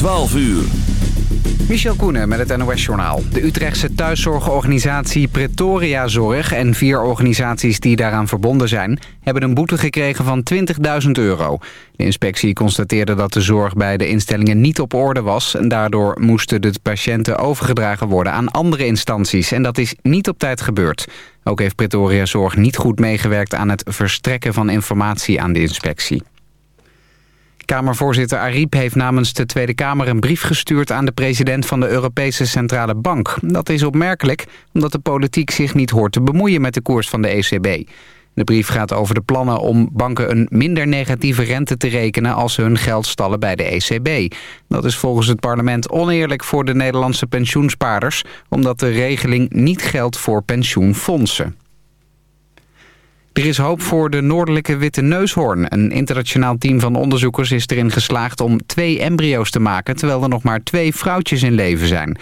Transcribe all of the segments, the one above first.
12 uur. Michel Koenen met het NOS-journaal. De Utrechtse thuiszorgorganisatie Pretoria Zorg... en vier organisaties die daaraan verbonden zijn... hebben een boete gekregen van 20.000 euro. De inspectie constateerde dat de zorg bij de instellingen niet op orde was... en daardoor moesten de patiënten overgedragen worden aan andere instanties. En dat is niet op tijd gebeurd. Ook heeft Pretoria Zorg niet goed meegewerkt aan het verstrekken van informatie aan de inspectie. Kamervoorzitter Ariep heeft namens de Tweede Kamer een brief gestuurd aan de president van de Europese Centrale Bank. Dat is opmerkelijk, omdat de politiek zich niet hoort te bemoeien met de koers van de ECB. De brief gaat over de plannen om banken een minder negatieve rente te rekenen als ze hun geld stallen bij de ECB. Dat is volgens het parlement oneerlijk voor de Nederlandse pensioenspaarders, omdat de regeling niet geldt voor pensioenfondsen. Er is hoop voor de noordelijke witte neushoorn. Een internationaal team van onderzoekers is erin geslaagd om twee embryo's te maken... terwijl er nog maar twee vrouwtjes in leven zijn.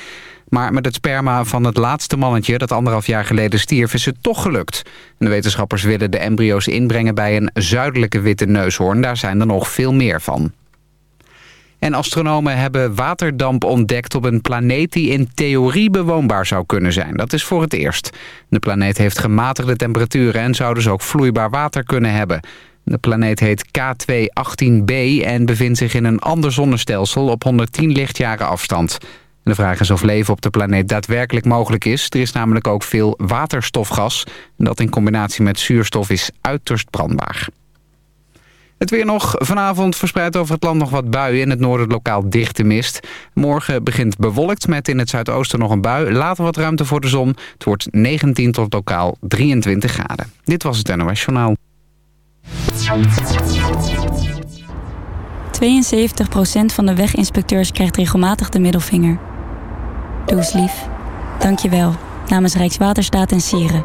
Maar met het sperma van het laatste mannetje dat anderhalf jaar geleden stierf... is het toch gelukt. De wetenschappers willen de embryo's inbrengen bij een zuidelijke witte neushoorn. Daar zijn er nog veel meer van. En astronomen hebben waterdamp ontdekt op een planeet die in theorie bewoonbaar zou kunnen zijn. Dat is voor het eerst. De planeet heeft gematigde temperaturen en zou dus ook vloeibaar water kunnen hebben. De planeet heet K218b en bevindt zich in een ander zonnestelsel op 110 lichtjaren afstand. De vraag is of leven op de planeet daadwerkelijk mogelijk is. Er is namelijk ook veel waterstofgas. Dat in combinatie met zuurstof is uiterst brandbaar. Het weer nog. Vanavond verspreidt over het land nog wat buien. In het noorden lokaal dichte mist. Morgen begint bewolkt met in het zuidoosten nog een bui. Later wat ruimte voor de zon. Het wordt 19 tot lokaal 23 graden. Dit was het NOS Journaal. 72% van de weginspecteurs krijgt regelmatig de middelvinger. Doe lief. Dank je wel. Namens Rijkswaterstaat en Sieren.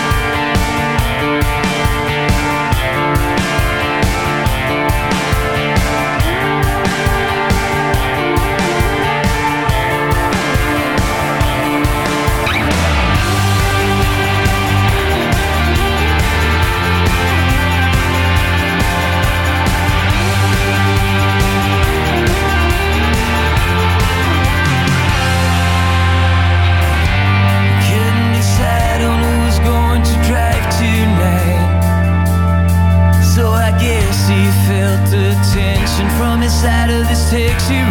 Side of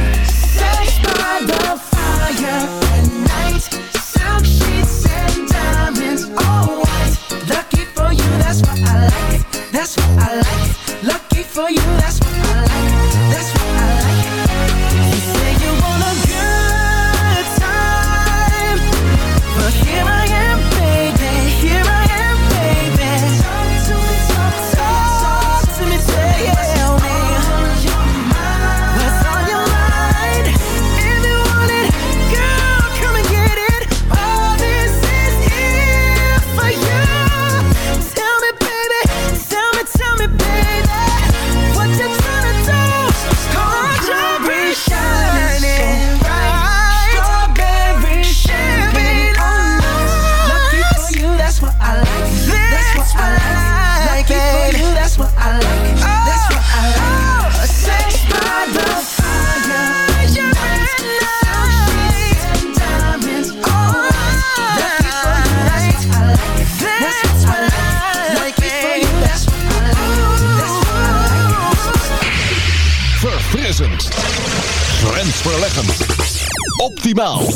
Mouth.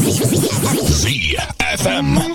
ZFM.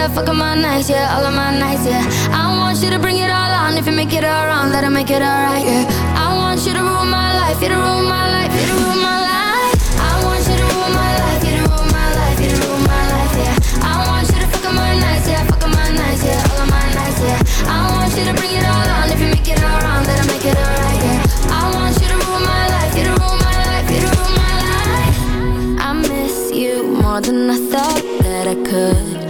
yeah, fuck up my nights, yeah, all of my nights, yeah. I want you to bring it all on. If you make it all wrong, that'll make it alright, yeah. I want you to rule my life, you to rule my life, you to rule my life. I want you to bring it all on If you make it all wrong, then I make it all right, yeah I want you to rule my life, you to rule my life, you to rule my life I miss you more than I thought that I could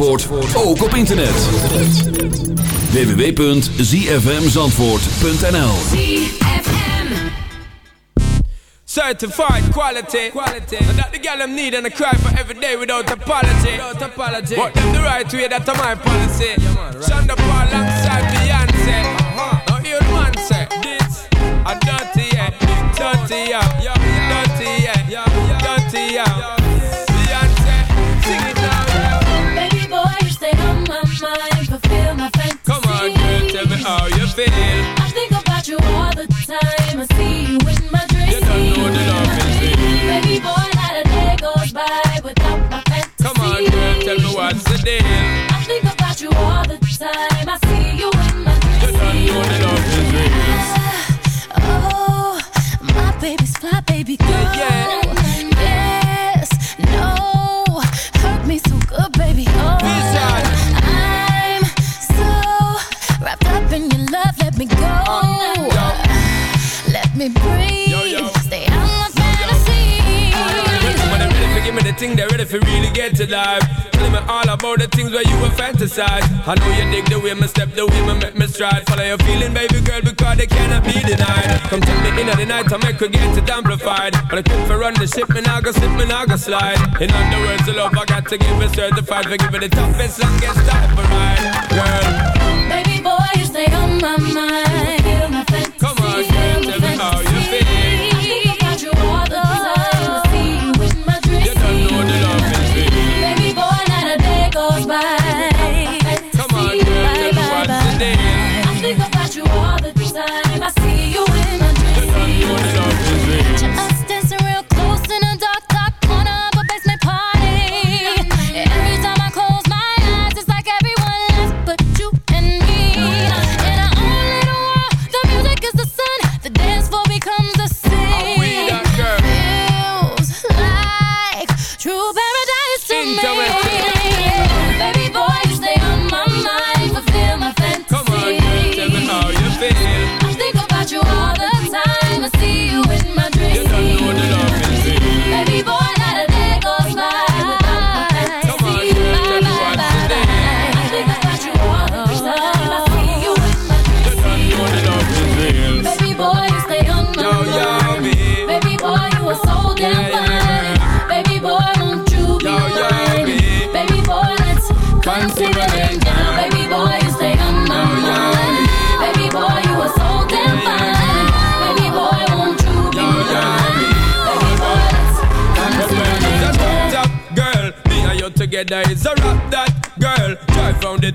Zandvoort ook op internet. www.zfmzandvoort.nl Certified quality. quality. And that the girl them need and I cry for every day without apology. Without apology. But them the right way, that's my policy. Yeah, man, right. Shonda Paul alongside Beyonce. Uh-huh. Now you man say this a dirty yeah, dirty yeah, feel. I think about you all the time. I see you in my dreams. You don't know the love is real. Baby boy, not a day goes by without my fantasy. Come on, girl, tell me what's the deal. Ready for me the thing, they're ready for really get to life. Tell me all about the things where you were fantasize. I know you dig the way me step, the way me make me stride. Follow your feeling, baby girl, because they cannot be denied. Come take me in at the night, I make her get it amplified. But I for run the ship, me now go slip, me now go slide. In other words, the love I got to give it certified for giving the toughest, longest time for ride. Girl, Baby boy, you stay on my mind. My. Come on, girl, tell me how you feel.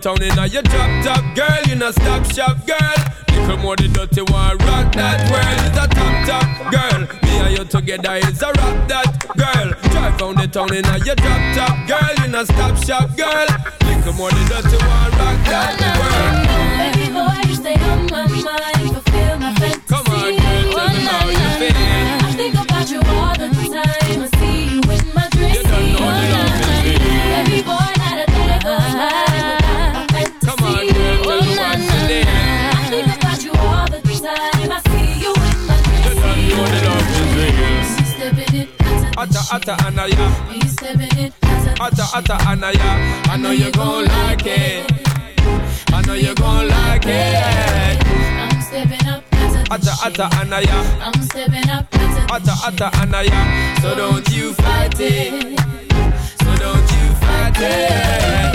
Town in a your drop top girl, you know stop shop girl. Little more the dirty one, rock that world is a top top girl. Me and you together is a rock that girl. Drive round the town in a your drop know the love. Stepping it, Atta atta anaya, me stepping it, atta atta anaya. I know you gon' like it. I know you gon' like it. I'm stepping up, Atta atta anaya, I'm stepping up, atta atta anaya. So don't you fight it. So don't you fight it.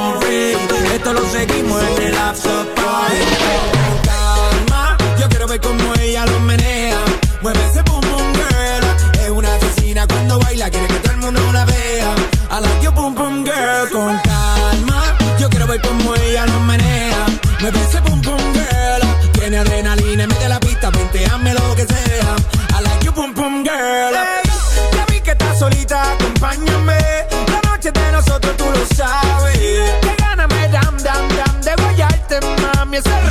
Ese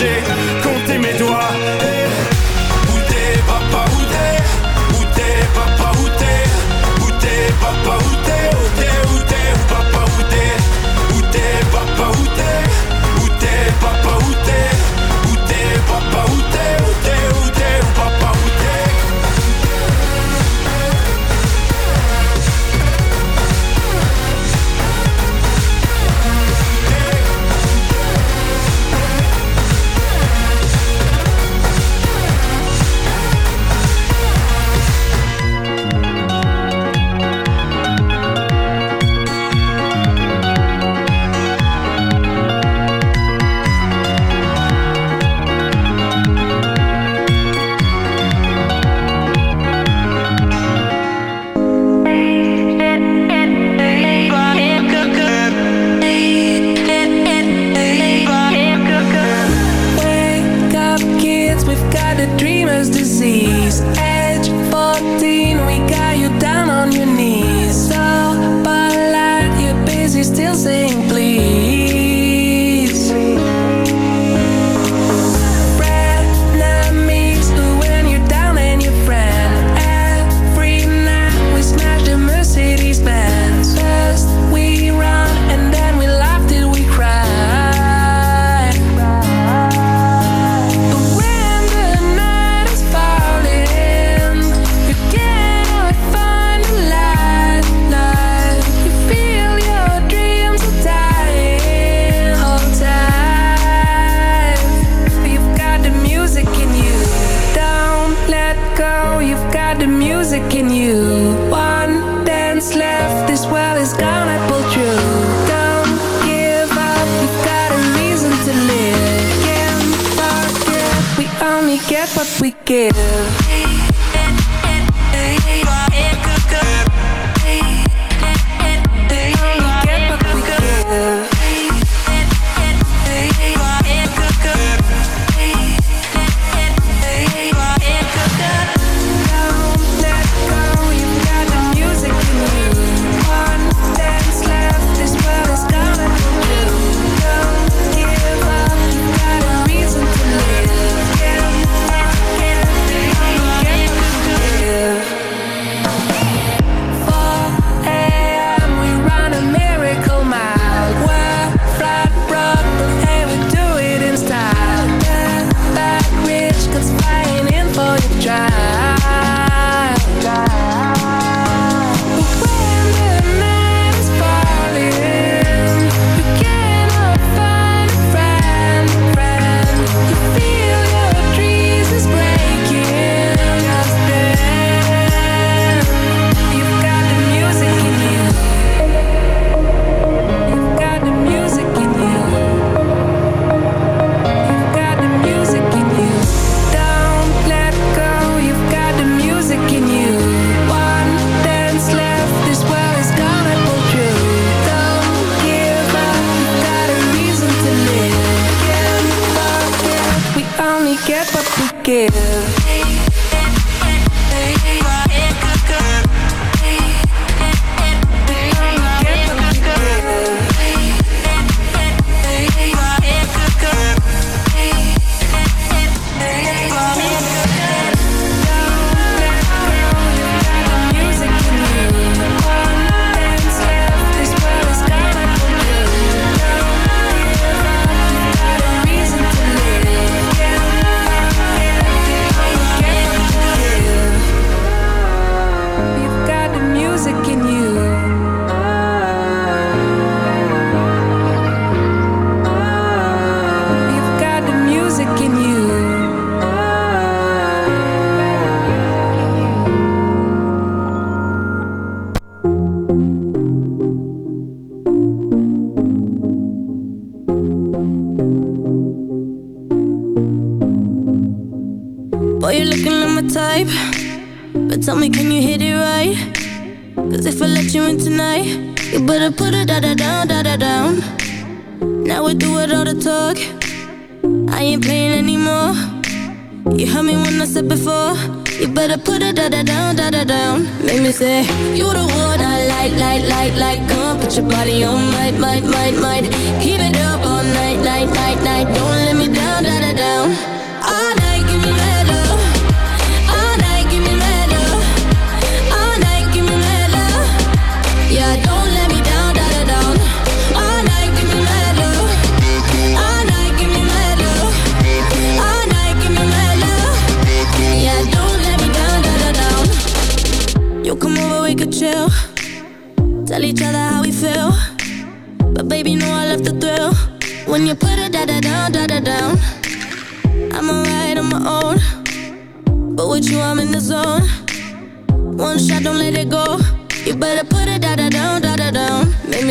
Je. Body on might, might, might, might. Keep it up all night, night, night, night. Don't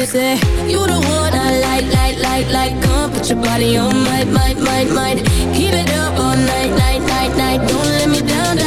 Thursday. You the one I like, like, like, like. Come put your body on mine, mine, mine, mine. Keep it up all night, night, night, night. Don't let me down. down.